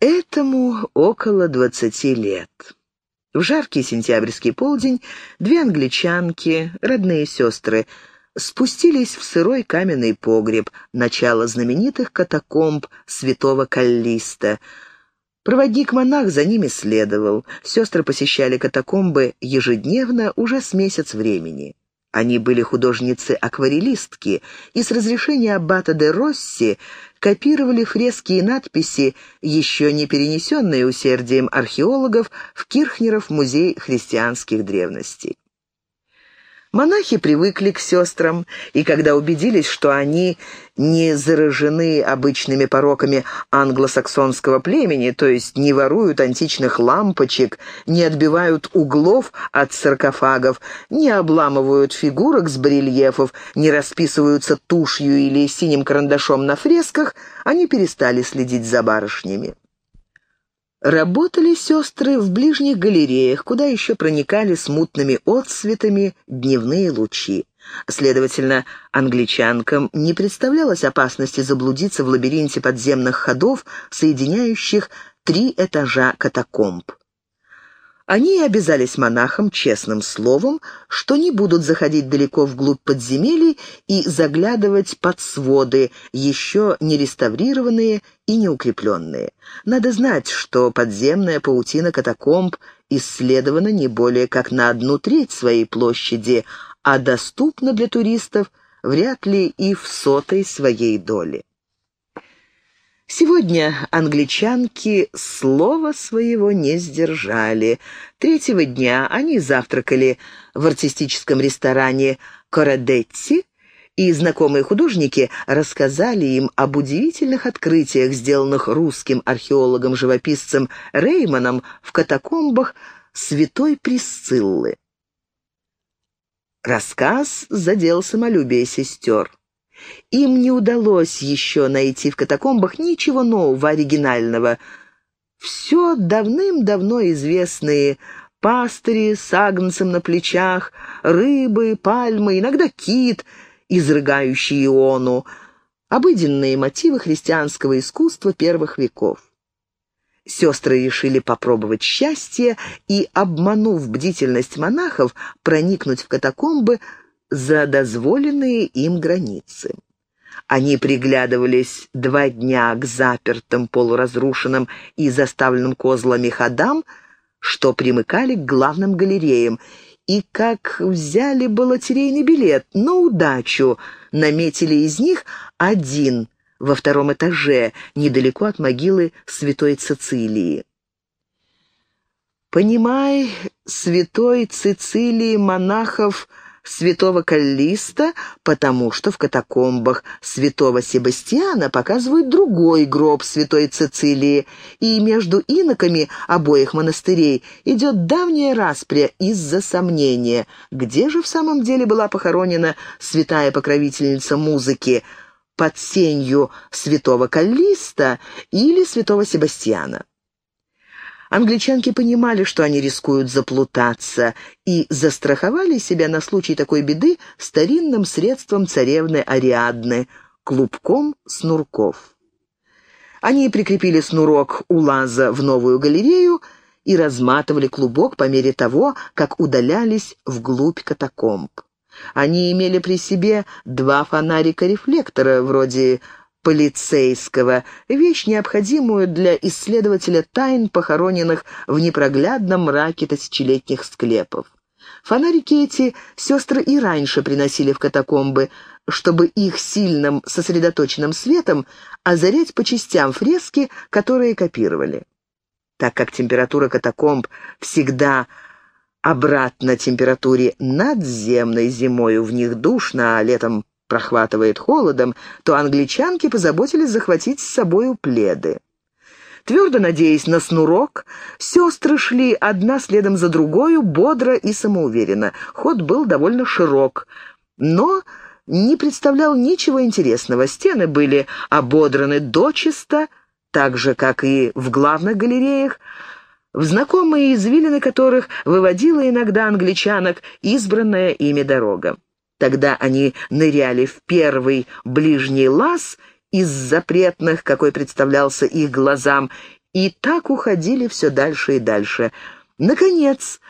Этому около двадцати лет. В жаркий сентябрьский полдень две англичанки, родные сестры, спустились в сырой каменный погреб, начало знаменитых катакомб святого Каллиста. Проводник-монах за ними следовал. Сестры посещали катакомбы ежедневно уже с месяц времени. Они были художницы-акварелистки и с разрешения аббата де Росси копировали фрески и надписи, еще не перенесенные усердием археологов в Кирхнеров музей христианских древностей. Монахи привыкли к сестрам, и когда убедились, что они не заражены обычными пороками англосаксонского племени, то есть не воруют античных лампочек, не отбивают углов от саркофагов, не обламывают фигурок с барельефов, не расписываются тушью или синим карандашом на фресках, они перестали следить за барышнями. Работали сестры в ближних галереях, куда еще проникали смутными отсветами дневные лучи. Следовательно, англичанкам не представлялось опасности заблудиться в лабиринте подземных ходов, соединяющих три этажа катакомб. Они обязались монахам честным словом, что не будут заходить далеко вглубь подземелий и заглядывать под своды, еще не реставрированные и не укрепленные. Надо знать, что подземная паутина катакомб исследована не более как на одну треть своей площади, а доступна для туристов вряд ли и в сотой своей доли. Сегодня англичанки слова своего не сдержали. Третьего дня они завтракали в артистическом ресторане «Корадетти», и знакомые художники рассказали им об удивительных открытиях, сделанных русским археологом-живописцем Реймоном в катакомбах Святой Присциллы. Рассказ задел самолюбие сестер. Им не удалось еще найти в катакомбах ничего нового, оригинального. Все давным-давно известные пастыри с агнцем на плечах, рыбы, пальмы, иногда кит, изрыгающий иону, обыденные мотивы христианского искусства первых веков. Сестры решили попробовать счастье и, обманув бдительность монахов, проникнуть в катакомбы за дозволенные им границы. Они приглядывались два дня к запертым, полуразрушенным и заставленным козлами ходам, что примыкали к главным галереям, и как взяли было билет на удачу, наметили из них один во втором этаже, недалеко от могилы святой Цицилии. Понимай, святой Цицилии монахов – святого Каллиста, потому что в катакомбах святого Себастьяна показывают другой гроб святой Цицилии, и между иноками обоих монастырей идет давняя распря из-за сомнения, где же в самом деле была похоронена святая покровительница музыки, под сенью святого Каллиста или святого Себастьяна. Англичанки понимали, что они рискуют заплутаться, и застраховали себя на случай такой беды старинным средством царевны Ариадны — клубком снурков. Они прикрепили снурок у лаза в новую галерею и разматывали клубок по мере того, как удалялись вглубь катакомб. Они имели при себе два фонарика-рефлектора, вроде полицейского, вещь, необходимую для исследователя тайн, похороненных в непроглядном мраке тысячелетних склепов. Фонарики эти сестры и раньше приносили в катакомбы, чтобы их сильным сосредоточенным светом озарять по частям фрески, которые копировали. Так как температура катакомб всегда обратно температуре надземной зимою в них душно, а летом прохватывает холодом, то англичанки позаботились захватить с собою пледы. Твердо надеясь на снурок, сестры шли одна следом за другою, бодро и самоуверенно. Ход был довольно широк, но не представлял ничего интересного. Стены были ободраны дочисто, так же, как и в главных галереях, в знакомые извилины которых выводила иногда англичанок избранная ими дорога. Тогда они ныряли в первый ближний лаз из запретных, какой представлялся их глазам, И так уходили все дальше и дальше. Наконец,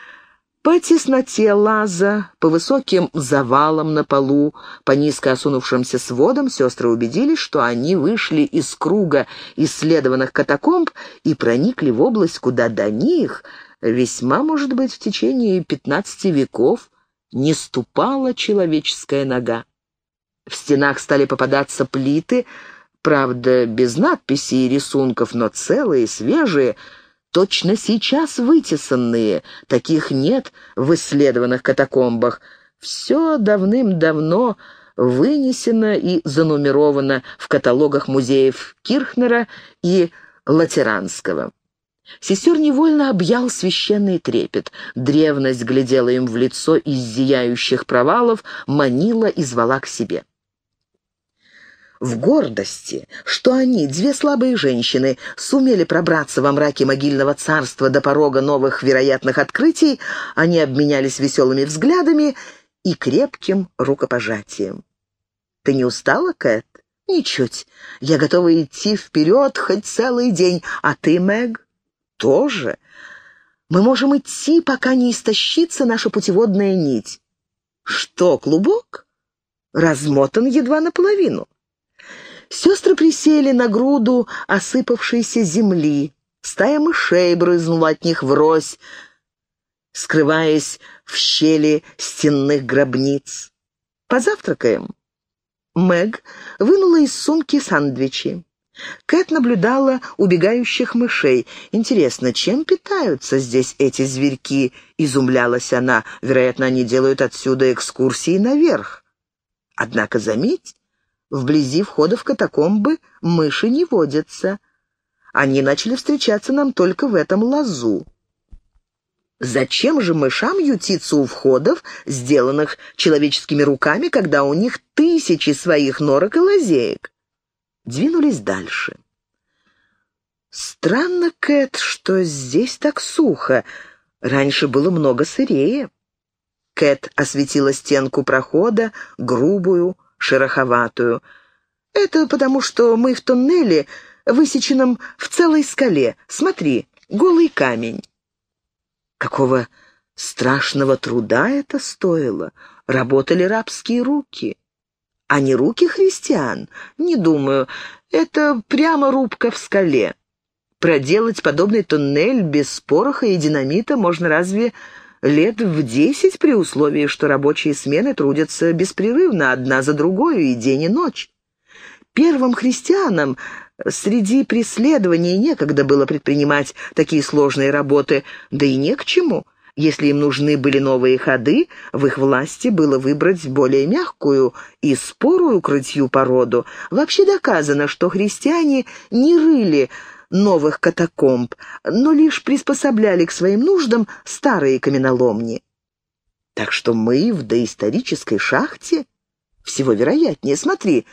по тесноте лаза, по высоким завалам на полу, по низко осунувшимся сводам сестры убедились, что они вышли из круга исследованных катакомб и проникли в область, куда до них, весьма, может быть, в течение пятнадцати веков, не ступала человеческая нога. В стенах стали попадаться плиты, правда, без надписей и рисунков, но целые, свежие, точно сейчас вытесанные. Таких нет в исследованных катакомбах. Все давным-давно вынесено и занумеровано в каталогах музеев Кирхнера и Латеранского. Сестер невольно объял священный трепет. Древность глядела им в лицо из зияющих провалов, манила и звала к себе в гордости, что они, две слабые женщины, сумели пробраться во мраке могильного царства до порога новых вероятных открытий, они обменялись веселыми взглядами и крепким рукопожатием. «Ты не устала, Кэт?» «Ничуть. Я готова идти вперед хоть целый день. А ты, Мэг?» «Тоже. Мы можем идти, пока не истощится наша путеводная нить». «Что, клубок?» «Размотан едва наполовину». Сестры присели на груду осыпавшейся земли. Стая мышей брызнула от них врозь, скрываясь в щели стенных гробниц. «Позавтракаем?» Мэг вынула из сумки сандвичи. Кэт наблюдала убегающих мышей. «Интересно, чем питаются здесь эти зверьки?» — изумлялась она. «Вероятно, они делают отсюда экскурсии наверх». Однако, заметь, Вблизи входа в катакомбы мыши не водятся. Они начали встречаться нам только в этом лазу. Зачем же мышам ютиться у входов, сделанных человеческими руками, когда у них тысячи своих норок и лазеек? Двинулись дальше. Странно, Кэт, что здесь так сухо. Раньше было много сырее. Кэт осветила стенку прохода, грубую, шероховатую. «Это потому, что мы в туннеле, высеченном в целой скале. Смотри, голый камень». Какого страшного труда это стоило? Работали рабские руки. А не руки христиан? Не думаю. Это прямо рубка в скале. Проделать подобный туннель без пороха и динамита можно разве лет в десять при условии, что рабочие смены трудятся беспрерывно одна за другой и день и ночь. Первым христианам среди преследований некогда было предпринимать такие сложные работы, да и не к чему. Если им нужны были новые ходы, в их власти было выбрать более мягкую и спорую крытью породу. Вообще доказано, что христиане не рыли новых катакомб, но лишь приспособляли к своим нуждам старые каменоломни. Так что мы в доисторической шахте? Всего вероятнее. Смотри,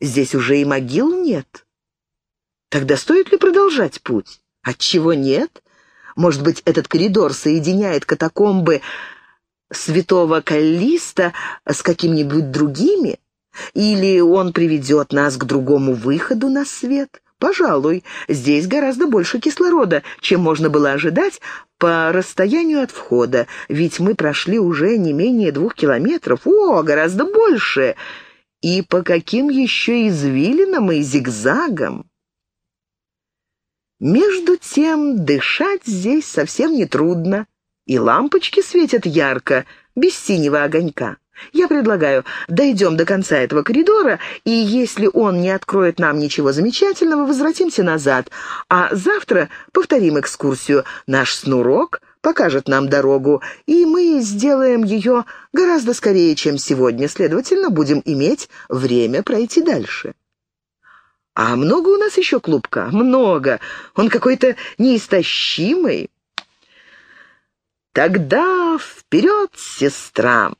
здесь уже и могил нет. Тогда стоит ли продолжать путь? Отчего нет? Может быть, этот коридор соединяет катакомбы святого Каллиста с какими-нибудь другими? Или он приведет нас к другому выходу на свет? Пожалуй, здесь гораздо больше кислорода, чем можно было ожидать по расстоянию от входа, ведь мы прошли уже не менее двух километров. О, гораздо больше! И по каким еще извилинам и зигзагам! Между тем, дышать здесь совсем не трудно, и лампочки светят ярко, без синего огонька. Я предлагаю, дойдем до конца этого коридора, и если он не откроет нам ничего замечательного, возвратимся назад, а завтра повторим экскурсию. Наш снурок покажет нам дорогу, и мы сделаем ее гораздо скорее, чем сегодня, следовательно, будем иметь время пройти дальше. А много у нас еще клубка? Много. Он какой-то неистощимый. Тогда вперед, сестра!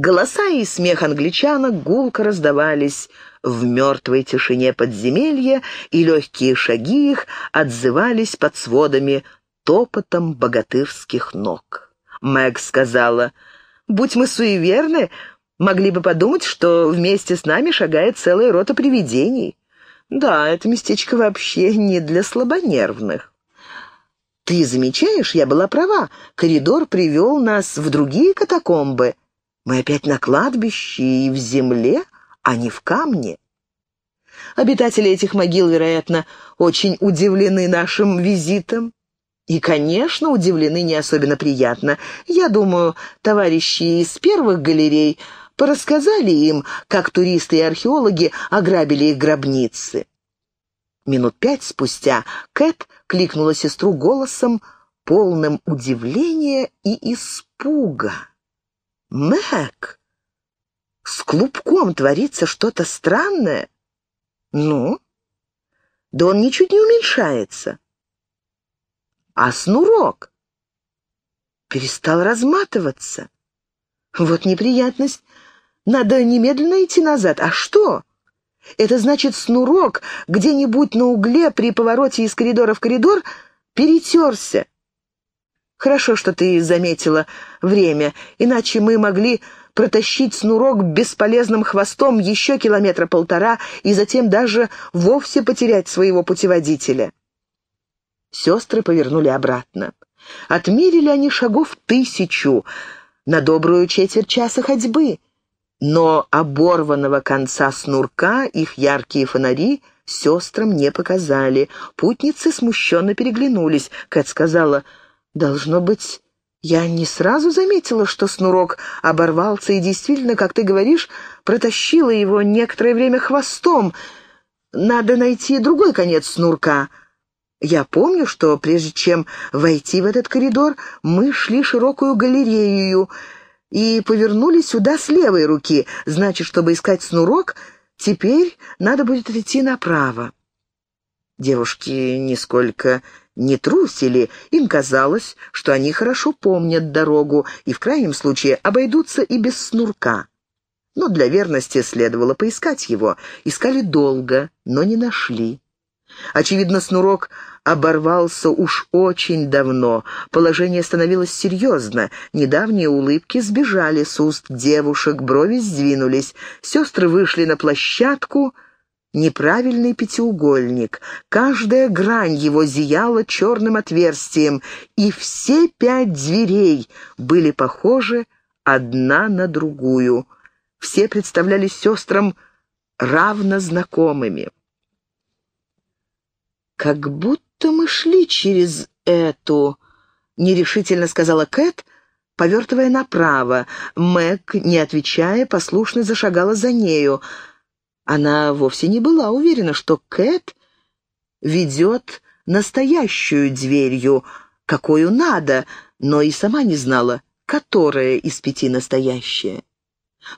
Голоса и смех англичанок гулко раздавались в мертвой тишине подземелья, и легкие шаги их отзывались под сводами топотом богатырских ног. Мэг сказала, «Будь мы суеверны, могли бы подумать, что вместе с нами шагает целая рота привидений. Да, это местечко вообще не для слабонервных. Ты замечаешь, я была права. Коридор привел нас в другие катакомбы. Мы опять на кладбище и в земле, а не в камне. Обитатели этих могил, вероятно, очень удивлены нашим визитом. И, конечно, удивлены не особенно приятно. Я думаю, товарищи из первых галерей порассказали им, как туристы и археологи ограбили их гробницы. Минут пять спустя Кэт кликнула сестру голосом, полным удивления и испуга. «Мэг, с клубком творится что-то странное?» «Ну?» «Да он ничуть не уменьшается». «А снурок?» «Перестал разматываться». «Вот неприятность. Надо немедленно идти назад. А что?» Это значит, снурок где-нибудь на угле при повороте из коридора в коридор перетерся. Хорошо, что ты заметила время, иначе мы могли протащить снурок бесполезным хвостом еще километра полтора и затем даже вовсе потерять своего путеводителя. Сестры повернули обратно. Отмерили они шагов тысячу на добрую четверть часа ходьбы но оборванного конца снурка их яркие фонари сестрам не показали. Путницы смущенно переглянулись. Кэт сказала, «Должно быть, я не сразу заметила, что снурок оборвался и действительно, как ты говоришь, протащила его некоторое время хвостом. Надо найти другой конец снурка». Я помню, что прежде чем войти в этот коридор, мы шли широкую галерею, и повернули сюда с левой руки. Значит, чтобы искать снурок, теперь надо будет идти направо. Девушки нисколько не трусили, им казалось, что они хорошо помнят дорогу и в крайнем случае обойдутся и без снурка. Но для верности следовало поискать его. Искали долго, но не нашли. Очевидно, снурок оборвался уж очень давно. Положение становилось серьезно. Недавние улыбки сбежали с уст девушек, брови сдвинулись. Сестры вышли на площадку. Неправильный пятиугольник. Каждая грань его зияла черным отверстием, и все пять дверей были похожи одна на другую. Все представлялись сестрам равно знакомыми. «Как будто мы шли через эту...» — нерешительно сказала Кэт, повертывая направо. Мэг, не отвечая, послушно зашагала за нею. Она вовсе не была уверена, что Кэт ведет настоящую дверью, какую надо, но и сама не знала, которая из пяти настоящая.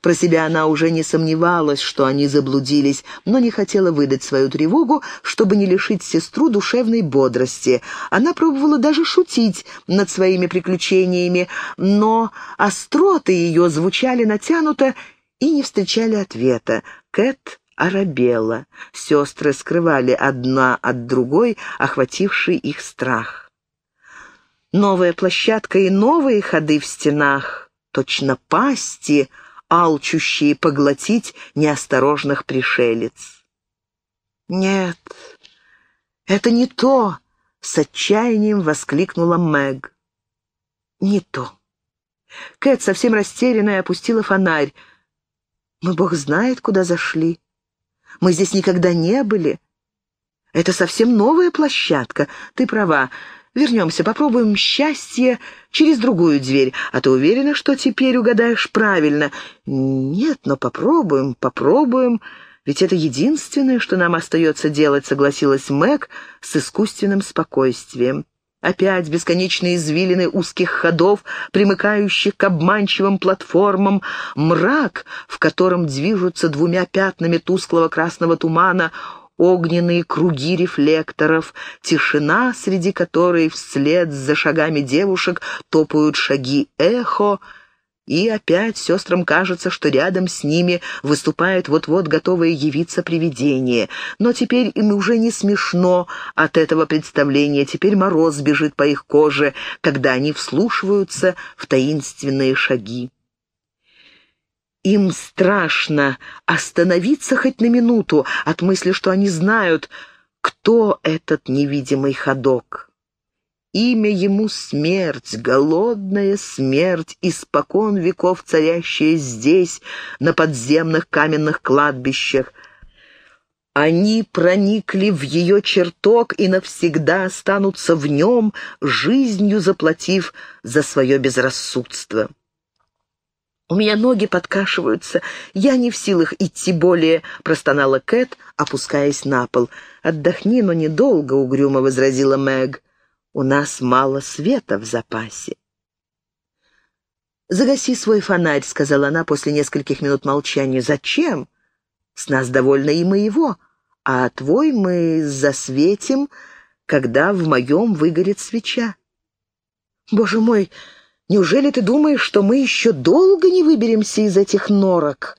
Про себя она уже не сомневалась, что они заблудились, но не хотела выдать свою тревогу, чтобы не лишить сестру душевной бодрости. Она пробовала даже шутить над своими приключениями, но остроты ее звучали натянуто и не встречали ответа. Кэт оробела. Сестры скрывали одна от другой охвативший их страх. Новая площадка и новые ходы в стенах, точно пасти — алчущие поглотить неосторожных пришелец. «Нет, это не то!» — с отчаянием воскликнула Мэг. «Не то». Кэт, совсем растерянная, опустила фонарь. «Мы, бог знает, куда зашли. Мы здесь никогда не были. Это совсем новая площадка. Ты права. Вернемся, попробуем счастье через другую дверь. А ты уверена, что теперь угадаешь правильно? Нет, но попробуем, попробуем. Ведь это единственное, что нам остается делать, согласилась Мэг с искусственным спокойствием. Опять бесконечные извилины узких ходов, примыкающих к обманчивым платформам, мрак, в котором движутся двумя пятнами тусклого красного тумана огненные круги рефлекторов, тишина, среди которой вслед за шагами девушек топают шаги эхо, и опять сестрам кажется, что рядом с ними выступает вот-вот готовое явиться привидение. Но теперь им уже не смешно от этого представления, теперь мороз бежит по их коже, когда они вслушиваются в таинственные шаги. Им страшно остановиться хоть на минуту от мысли, что они знают, кто этот невидимый ходок. Имя ему смерть, голодная смерть, испокон веков царящая здесь, на подземных каменных кладбищах. Они проникли в ее чертог и навсегда останутся в нем, жизнью заплатив за свое безрассудство. «У меня ноги подкашиваются, я не в силах идти более», — простонала Кэт, опускаясь на пол. «Отдохни, но недолго», — угрюмо возразила Мэг. У нас мало света в запасе. «Загаси свой фонарь», — сказала она после нескольких минут молчания. «Зачем? С нас довольно и моего, а твой мы засветим, когда в моем выгорит свеча». «Боже мой, неужели ты думаешь, что мы еще долго не выберемся из этих норок?»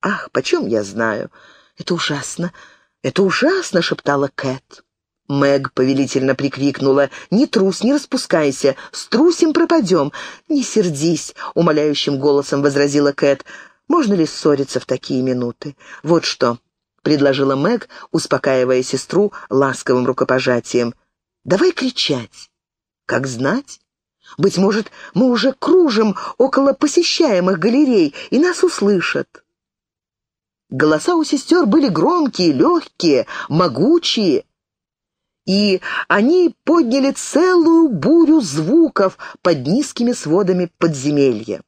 «Ах, почем я знаю? Это ужасно, это ужасно», — шептала Кэт. Мэг повелительно прикрикнула. «Не трус, не распускайся, струсим пропадем». «Не сердись», — умоляющим голосом возразила Кэт. «Можно ли ссориться в такие минуты? Вот что», — предложила Мэг, успокаивая сестру ласковым рукопожатием. «Давай кричать. Как знать? Быть может, мы уже кружим около посещаемых галерей, и нас услышат». Голоса у сестер были громкие, легкие, могучие и они подняли целую бурю звуков под низкими сводами подземелья.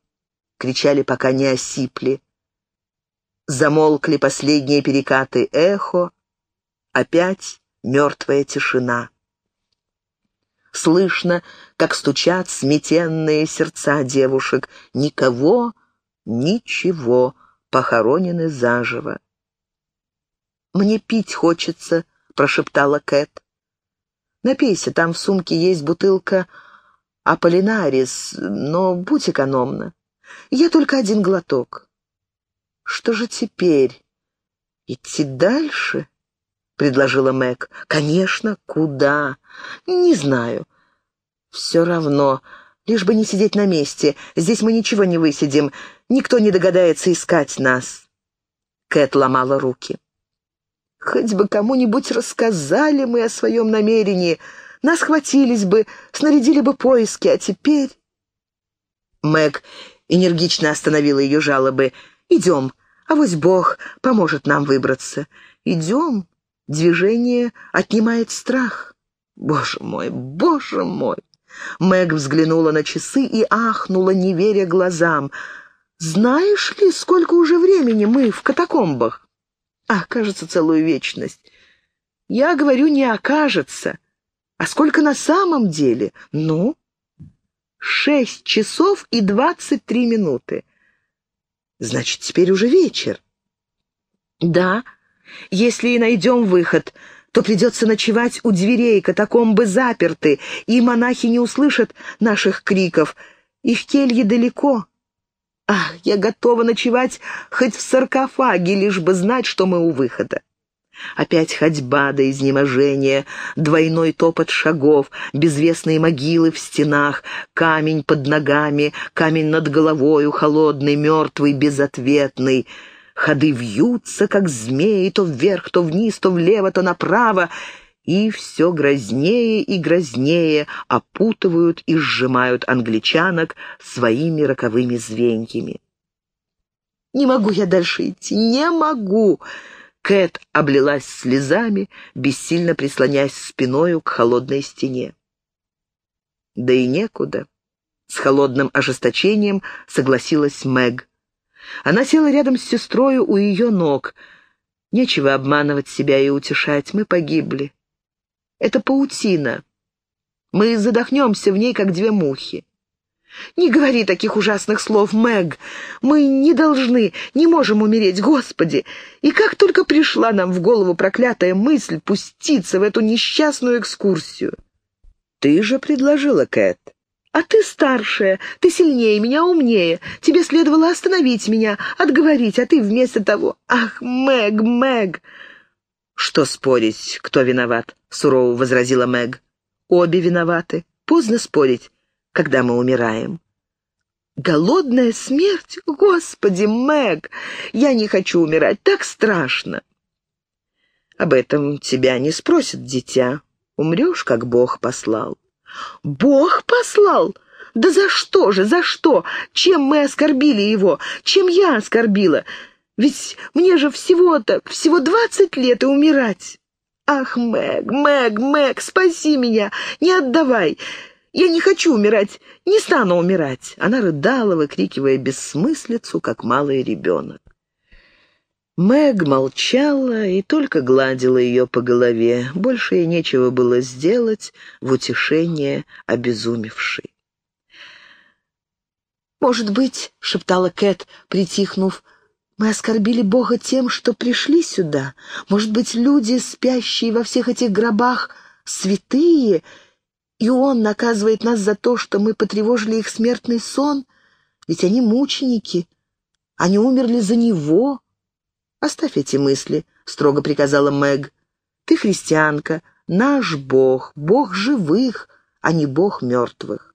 Кричали, пока не осипли. Замолкли последние перекаты эхо, опять мертвая тишина. Слышно, как стучат сметенные сердца девушек. Никого, ничего, похоронены заживо. «Мне пить хочется», — прошептала Кэт. Напейся, там в сумке есть бутылка Аполлинарис, но будь экономна. Я только один глоток. Что же теперь? Идти дальше? — предложила Мэг. «Конечно, куда? Не знаю. Все равно, лишь бы не сидеть на месте. Здесь мы ничего не высидим. Никто не догадается искать нас». Кэт ломала руки. Хоть бы кому-нибудь рассказали мы о своем намерении, нас хватились бы, снарядили бы поиски, а теперь...» Мэг энергично остановила ее жалобы. «Идем, а вось Бог поможет нам выбраться. Идем, движение отнимает страх. Боже мой, боже мой!» Мэг взглянула на часы и ахнула, не веря глазам. «Знаешь ли, сколько уже времени мы в катакомбах?» А, кажется, целую вечность. Я говорю, не окажется. А сколько на самом деле? Ну, шесть часов и двадцать три минуты. Значит, теперь уже вечер. Да, если и найдем выход, то придется ночевать у дверей, катакомбы заперты, и монахи не услышат наших криков. Их кельи далеко. Ах, я готова ночевать хоть в саркофаге, лишь бы знать, что мы у выхода. Опять ходьба до изнеможения, двойной топот шагов, безвестные могилы в стенах, камень под ногами, камень над головою, холодный, мертвый, безответный. Ходы вьются, как змеи, то вверх, то вниз, то влево, то направо, и все грознее и грознее опутывают и сжимают англичанок своими роковыми звеньями. «Не могу я дальше идти, не могу!» Кэт облилась слезами, бессильно прислоняясь спиною к холодной стене. Да и некуда. С холодным ожесточением согласилась Мэг. Она села рядом с сестрою у ее ног. Нечего обманывать себя и утешать, мы погибли. Это паутина. Мы задохнемся в ней, как две мухи. Не говори таких ужасных слов, Мэг. Мы не должны, не можем умереть, Господи. И как только пришла нам в голову проклятая мысль пуститься в эту несчастную экскурсию. Ты же предложила, Кэт. А ты старшая, ты сильнее меня, умнее. Тебе следовало остановить меня, отговорить, а ты вместо того... Ах, Мэг, Мэг! «Что спорить, кто виноват?» — сурово возразила Мэг. «Обе виноваты. Поздно спорить, когда мы умираем». Голодная смерть? Господи, Мэг, я не хочу умирать, так страшно. Об этом тебя не спросят, дитя. Умрешь, как Бог послал. Бог послал? Да за что же, за что? Чем мы оскорбили его? Чем я оскорбила? Ведь мне же всего-то, всего двадцать лет и умирать. Ах, Мэг, Мэг, Мэг, спаси меня, не отдавай. Я не хочу умирать, не стану умирать. Она рыдала, выкрикивая бессмыслицу, как малый ребенок. Мэг молчала и только гладила ее по голове. Больше ей нечего было сделать в утешение обезумевшей. «Может быть, — шептала Кэт, притихнув, — мы оскорбили Бога тем, что пришли сюда. Может быть, люди, спящие во всех этих гробах, святые, и Он наказывает нас за то, что мы потревожили их смертный сон? Ведь они мученики, они умерли за Него». «Оставь эти мысли», — строго приказала Мэг. «Ты христианка, наш Бог, Бог живых, а не Бог мертвых».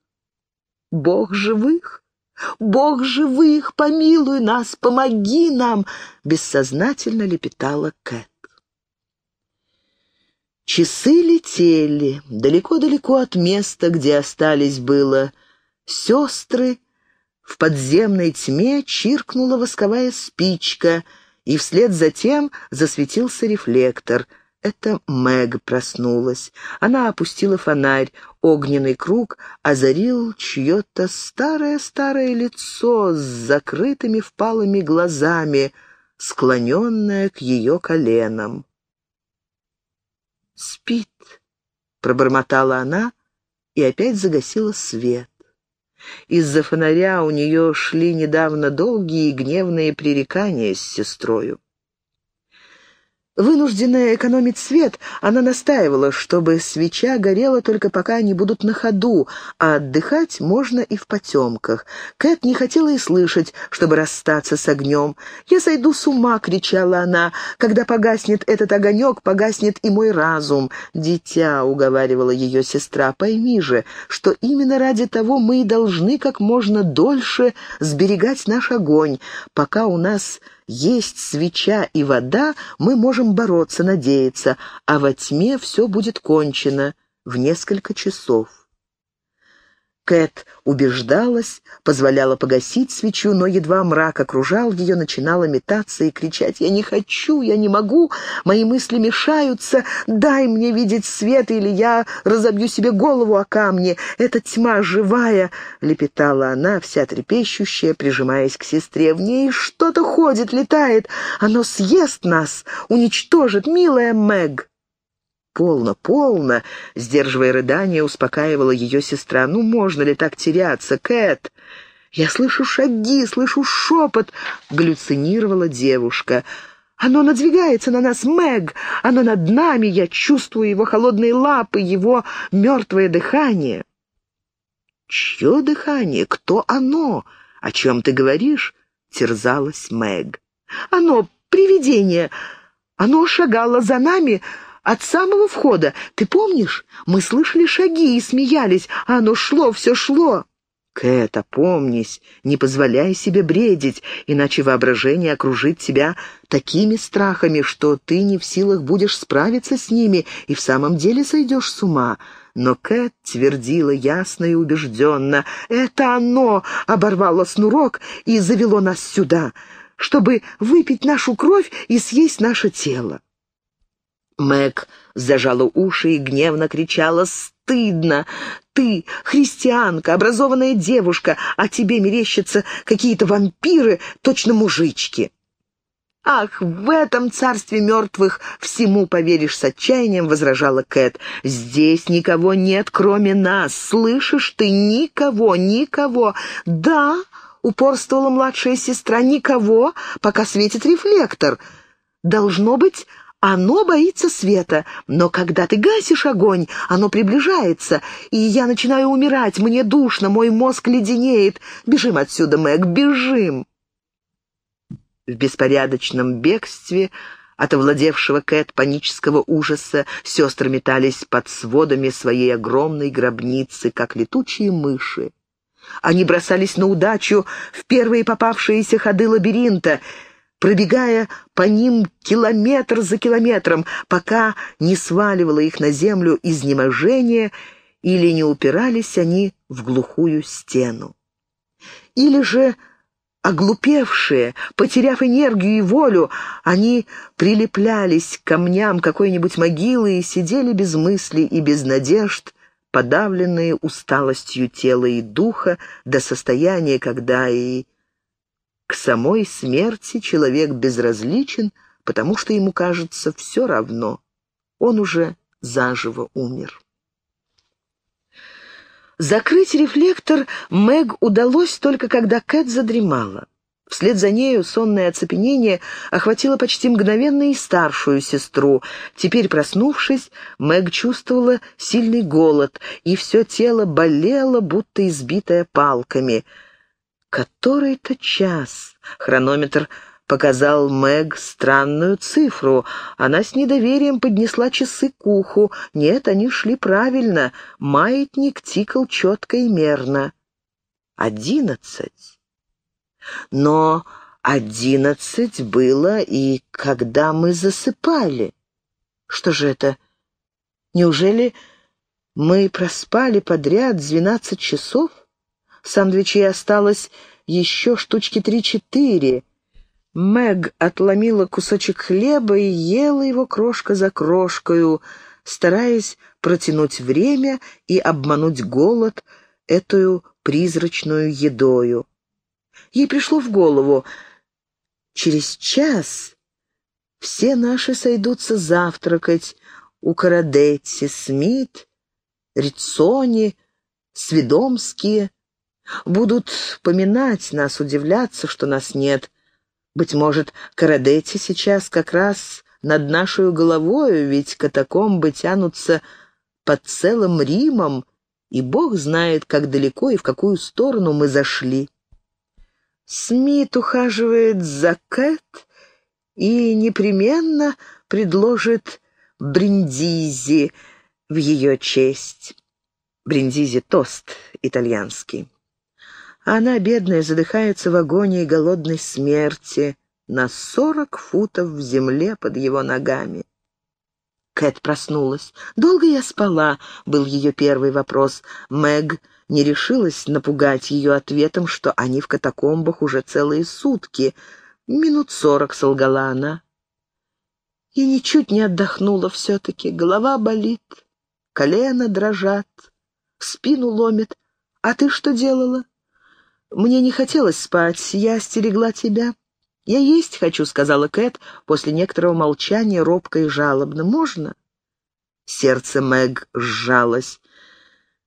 «Бог живых? Бог живых, помилуй нас, помоги нам!» — бессознательно лепетала Кэт. Часы летели далеко-далеко от места, где остались было сестры. В подземной тьме чиркнула восковая спичка — и вслед за тем засветился рефлектор. Это Мэг проснулась. Она опустила фонарь. Огненный круг озарил чье-то старое-старое лицо с закрытыми впалыми глазами, склоненное к ее коленам. «Спит», — пробормотала она и опять загасила свет. Из-за фонаря у нее шли недавно долгие гневные пререкания с сестрою. Вынужденная экономить свет, она настаивала, чтобы свеча горела только пока они будут на ходу, а отдыхать можно и в потемках. Кэт не хотела и слышать, чтобы расстаться с огнем. «Я сойду с ума!» — кричала она. «Когда погаснет этот огонек, погаснет и мой разум». «Дитя», — уговаривала ее сестра, — «пойми же, что именно ради того мы и должны как можно дольше сберегать наш огонь, пока у нас есть свеча и вода, мы можем бороться, надеяться, а во тьме все будет кончено в несколько часов. Кэт убеждалась, позволяла погасить свечу, но едва мрак окружал ее, начинала метаться и кричать «Я не хочу, я не могу, мои мысли мешаются, дай мне видеть свет, или я разобью себе голову о камни, эта тьма живая!» — лепетала она, вся трепещущая, прижимаясь к сестре. «В ней что-то ходит, летает, оно съест нас, уничтожит, милая Мэг!» «Полно, полно!» — сдерживая рыдание, успокаивала ее сестра. «Ну, можно ли так теряться, Кэт?» «Я слышу шаги, слышу шепот!» — галлюцинировала девушка. «Оно надвигается на нас, Мэг! Оно над нами! Я чувствую его холодные лапы, его мертвое дыхание!» «Чье дыхание? Кто оно? О чем ты говоришь?» — терзалась Мэг. «Оно — привидение! Оно шагало за нами!» От самого входа. Ты помнишь? Мы слышали шаги и смеялись, а оно шло, все шло. Кэт, опомнись, не позволяй себе бредить, иначе воображение окружит тебя такими страхами, что ты не в силах будешь справиться с ними и в самом деле сойдешь с ума. Но Кэт твердила ясно и убежденно. «Это оно оборвало снурок и завело нас сюда, чтобы выпить нашу кровь и съесть наше тело». Мэг зажала уши и гневно кричала «Стыдно! Ты, христианка, образованная девушка, а тебе мерещатся какие-то вампиры, точно мужички!» «Ах, в этом царстве мертвых всему поверишь с отчаянием», — возражала Кэт. «Здесь никого нет, кроме нас. Слышишь ты? Никого, никого. Да, — упорствовала младшая сестра, — никого, пока светит рефлектор. Должно быть, оно боится света, но когда ты гасишь огонь, оно приближается, и я начинаю умирать, мне душно, мой мозг леденеет. Бежим отсюда, Мэг, бежим!» В беспорядочном бегстве от овладевшего Кэт панического ужаса сестры метались под сводами своей огромной гробницы, как летучие мыши. Они бросались на удачу в первые попавшиеся ходы лабиринта, пробегая по ним километр за километром, пока не сваливало их на землю изнеможение или не упирались они в глухую стену. Или же, оглупевшие, потеряв энергию и волю, они прилеплялись к камням какой-нибудь могилы и сидели без мыслей и без надежд, подавленные усталостью тела и духа до состояния, когда и к самой смерти человек безразличен, потому что ему кажется все равно. Он уже заживо умер. Закрыть рефлектор Мэг удалось только когда Кэт задремала. Вслед за нею сонное оцепенение охватило почти мгновенно и старшую сестру. Теперь, проснувшись, Мэг чувствовала сильный голод, и все тело болело, будто избитое палками — Который-то час? Хронометр показал Мэг странную цифру. Она с недоверием поднесла часы к уху. Нет, они шли правильно. Маятник тикал четко и мерно. Одиннадцать. Но одиннадцать было и когда мы засыпали. Что же это? Неужели мы проспали подряд двенадцать часов? Сандвичей осталось еще штучки три-четыре. Мэг отломила кусочек хлеба и ела его крошка за крошкою, стараясь протянуть время и обмануть голод эту призрачную едою. Ей пришло в голову, через час все наши сойдутся завтракать у Карадетти, Смит, Рицони, Сведомские, Будут поминать нас, удивляться, что нас нет. Быть может, Карадетти сейчас как раз над нашей головою, ведь катакомбы тянутся под целым Римом, и Бог знает, как далеко и в какую сторону мы зашли. Смит ухаживает за Кэт и непременно предложит бриндизи в ее честь. Бриндизи — тост итальянский. Она, бедная, задыхается в агонии голодной смерти на сорок футов в земле под его ногами. Кэт проснулась. «Долго я спала?» — был ее первый вопрос. Мэг не решилась напугать ее ответом, что они в катакомбах уже целые сутки. Минут сорок солгала она. И ничуть не отдохнула все-таки. Голова болит, колено дрожат, спину ломит. А ты что делала? «Мне не хотелось спать, я стерегла тебя». «Я есть хочу», — сказала Кэт после некоторого молчания, робко и жалобно. «Можно?» Сердце Мэг сжалось.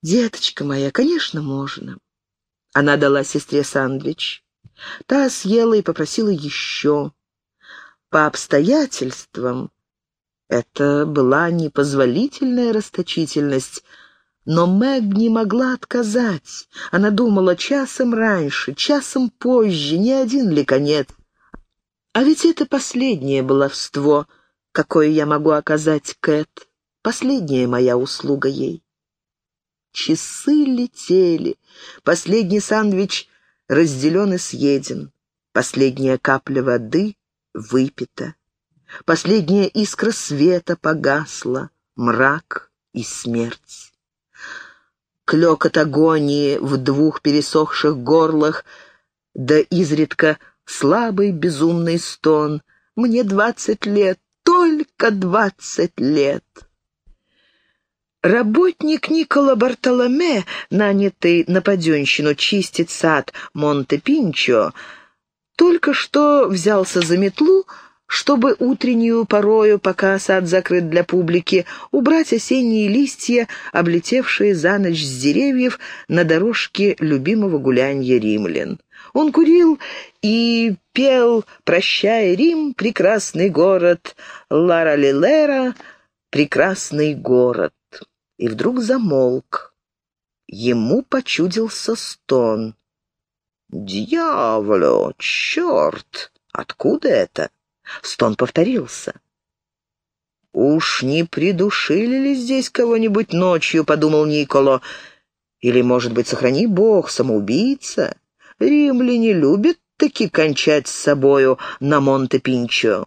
«Деточка моя, конечно, можно». Она дала сестре сандвич. Та съела и попросила еще. По обстоятельствам это была непозволительная расточительность — но Мэг не могла отказать. Она думала часом раньше, часом позже, не один ли конец. А ведь это последнее баловство, какое я могу оказать Кэт. Последняя моя услуга ей. Часы летели. Последний сандвич разделен и съеден. Последняя капля воды выпита. Последняя искра света погасла. Мрак и смерть клёкот агонии в двух пересохших горлах, да изредка слабый безумный стон. Мне двадцать лет, только двадцать лет. Работник Никола Бартоломе, нанятый на паденщину чистить сад Монте-Пинчо, только что взялся за метлу, чтобы утреннюю порою, пока сад закрыт для публики, убрать осенние листья, облетевшие за ночь с деревьев на дорожке любимого гулянья римлян. Он курил и пел, прощая Рим, прекрасный город, Лара Лилера, прекрасный город. И вдруг замолк. Ему почудился стон. «Дьяволо! Черт! Откуда это?» Стон повторился. «Уж не придушили ли здесь кого-нибудь ночью?» — подумал Николо. Или, может быть, сохрани бог, самоубийца? Римляне любят таки кончать с собою на Монте-Пинчо.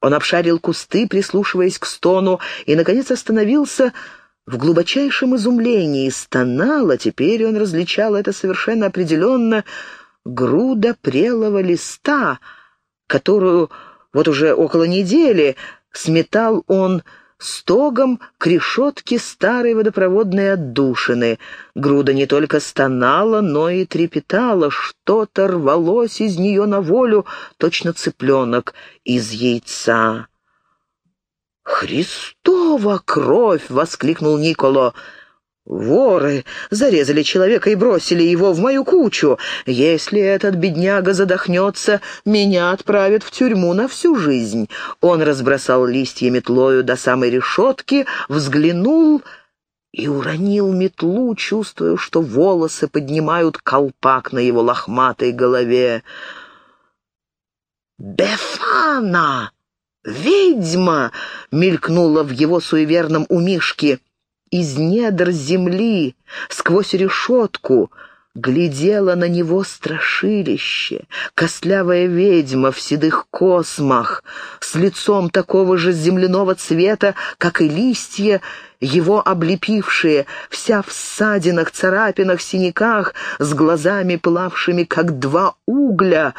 Он обшарил кусты, прислушиваясь к стону, и, наконец, остановился в глубочайшем изумлении. Стонал, а теперь он различал это совершенно определенно, груда прелого листа, которую вот уже около недели сметал он стогом к решетке старой водопроводной отдушины. Груда не только стонала, но и трепетала, что-то рвалось из нее на волю, точно цыпленок из яйца. «Христова кровь!» — воскликнул Николо. Воры зарезали человека и бросили его в мою кучу. Если этот бедняга задохнется, меня отправят в тюрьму на всю жизнь. Он разбросал листья метлою до самой решетки, взглянул и уронил метлу, чувствуя, что волосы поднимают колпак на его лохматой голове. «Бефана! Ведьма!» — мелькнула в его суеверном умишке — из недр земли, сквозь решетку, глядела на него страшилище, костлявая ведьма в седых космах, с лицом такого же земляного цвета, как и листья, его облепившие, вся в ссадинах, царапинах, синяках, с глазами пылавшими, как два угля,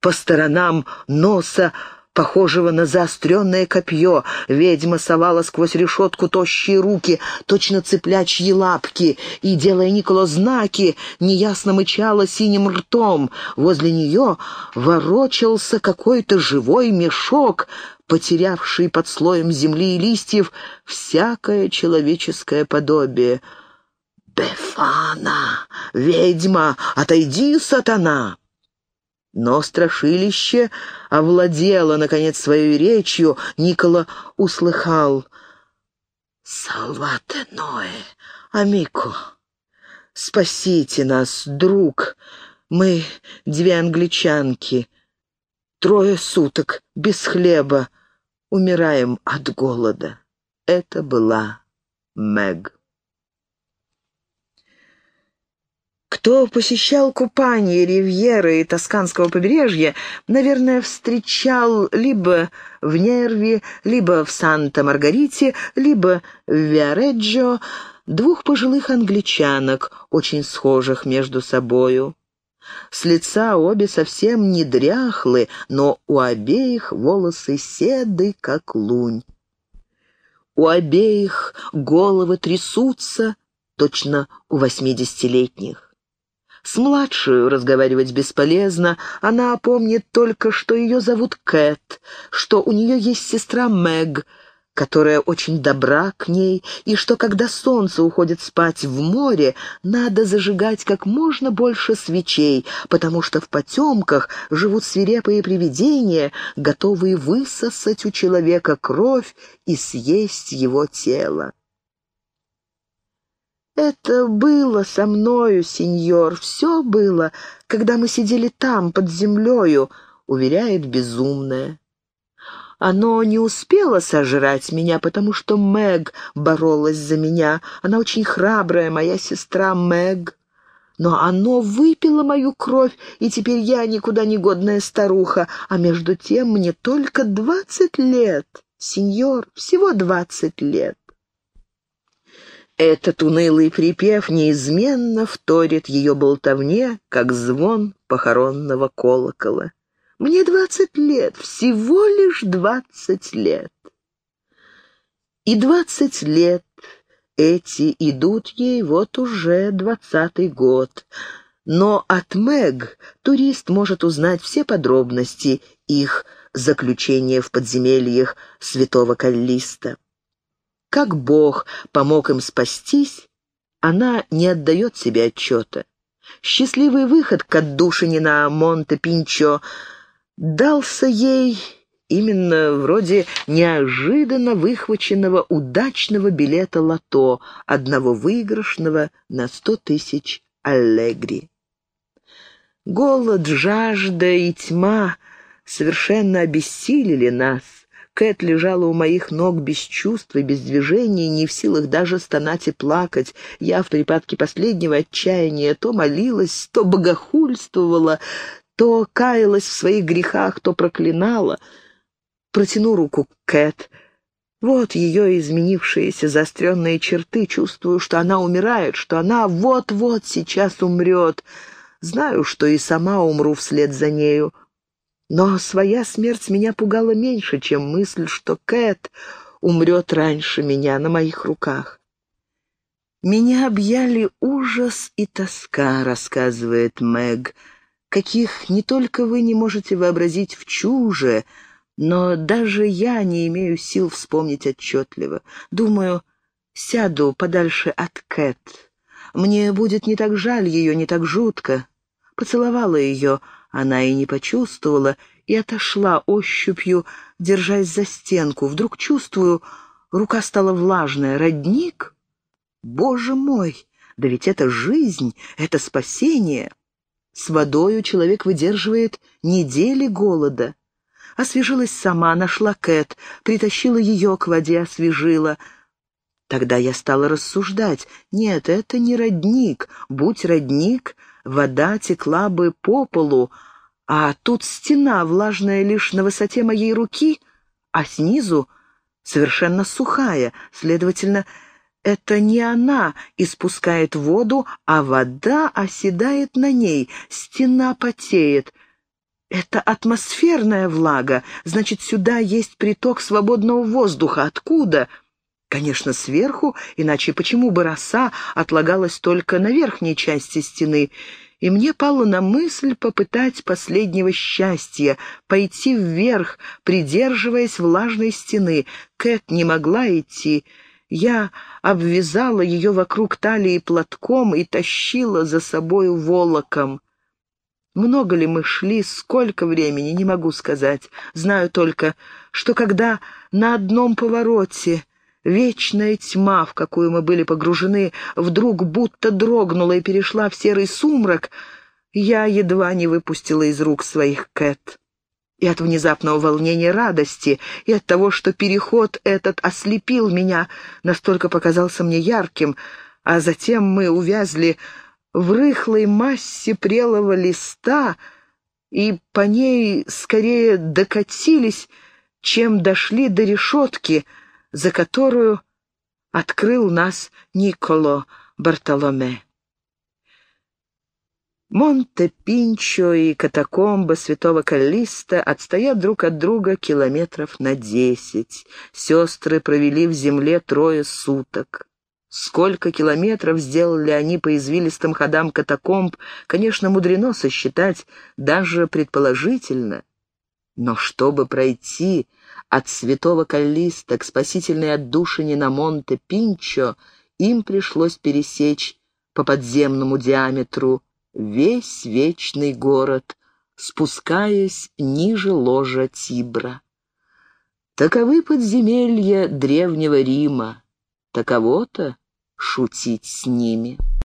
по сторонам носа, похожего на заостренное копье. Ведьма совала сквозь решетку тощие руки, точно цыплячьи лапки, и, делая Николо знаки, неясно мычала синим ртом. Возле нее ворочался какой-то живой мешок, потерявший под слоем земли и листьев всякое человеческое подобие. «Бефана! Ведьма! Отойди, сатана!» Но страшилище овладело, наконец, своей речью. Никола услыхал «Салвате Ноэ, Амико, спасите нас, друг, мы две англичанки, трое суток без хлеба, умираем от голода». Это была Мэг. Кто посещал купание Ривьеры и Тосканского побережья, наверное, встречал либо в Нерве, либо в Санта-Маргарите, либо в Виареджо двух пожилых англичанок, очень схожих между собою. С лица обе совсем не дряхлы, но у обеих волосы седы, как лунь. У обеих головы трясутся, точно у восьмидесятилетних. С младшей разговаривать бесполезно, она помнит только, что ее зовут Кэт, что у нее есть сестра Мэг, которая очень добра к ней, и что, когда солнце уходит спать в море, надо зажигать как можно больше свечей, потому что в потемках живут свирепые привидения, готовые высосать у человека кровь и съесть его тело. «Это было со мною, сеньор, все было, когда мы сидели там, под землею», — уверяет безумная. Оно не успело сожрать меня, потому что Мэг боролась за меня. Она очень храбрая, моя сестра Мэг. Но оно выпило мою кровь, и теперь я никуда не годная старуха, а между тем мне только двадцать лет, сеньор, всего двадцать лет. Этот унылый припев неизменно вторит ее болтовне, как звон похоронного колокола. Мне двадцать лет, всего лишь двадцать лет. И двадцать лет эти идут ей вот уже двадцатый год. Но от Мэг турист может узнать все подробности их заключения в подземельях святого Каллиста. Как Бог помог им спастись, она не отдает себе отчета. Счастливый выход к отдушине на Монте-Пинчо дался ей именно вроде неожиданно выхваченного удачного билета лото, одного выигрышного на сто тысяч аллегри. Голод, жажда и тьма совершенно обессилили нас, Кэт лежала у моих ног без чувств и без движения, не в силах даже стонать и плакать. Я в припадке последнего отчаяния то молилась, то богохульствовала, то каялась в своих грехах, то проклинала. Протяну руку Кэт. Вот ее изменившиеся заостренные черты. Чувствую, что она умирает, что она вот-вот сейчас умрет. Знаю, что и сама умру вслед за нею. Но своя смерть меня пугала меньше, чем мысль, что Кэт умрет раньше меня на моих руках. «Меня объяли ужас и тоска», — рассказывает Мэг, «каких не только вы не можете вообразить в чуже, но даже я не имею сил вспомнить отчетливо. Думаю, сяду подальше от Кэт. Мне будет не так жаль ее, не так жутко. Поцеловала ее, она и не почувствовала, и отошла ощупью, держась за стенку. Вдруг чувствую, рука стала влажная. Родник? Боже мой! Да ведь это жизнь, это спасение. С водою человек выдерживает недели голода. Освежилась сама, нашла Кэт, притащила ее к воде, освежила. Тогда я стала рассуждать. Нет, это не родник. Будь родник, вода текла бы по полу, а тут стена, влажная лишь на высоте моей руки, а снизу совершенно сухая. Следовательно, это не она испускает воду, а вода оседает на ней, стена потеет. Это атмосферная влага, значит, сюда есть приток свободного воздуха. Откуда? Конечно, сверху, иначе почему бы роса отлагалась только на верхней части стены? И мне пало на мысль попытать последнего счастья, пойти вверх, придерживаясь влажной стены. Кэт не могла идти. Я обвязала ее вокруг талии платком и тащила за собою волоком. Много ли мы шли, сколько времени, не могу сказать. Знаю только, что когда на одном повороте вечная тьма, в какую мы были погружены, вдруг будто дрогнула и перешла в серый сумрак, я едва не выпустила из рук своих Кэт. И от внезапного волнения радости, и от того, что переход этот ослепил меня, настолько показался мне ярким, а затем мы увязли в рыхлой массе прелого листа и по ней скорее докатились, чем дошли до решетки, за которую открыл нас Николо Бартоломе. Монте-Пинчо и катакомбы святого Каллиста отстоят друг от друга километров на десять. Сестры провели в земле трое суток. Сколько километров сделали они по извилистым ходам катакомб, конечно, мудрено сосчитать, даже предположительно. Но чтобы пройти от святого Каллиста к спасительной отдушине на Монте-Пинчо, им пришлось пересечь по подземному диаметру весь вечный город, спускаясь ниже ложа Тибра. Таковы подземелья древнего Рима, таково-то шутить с ними.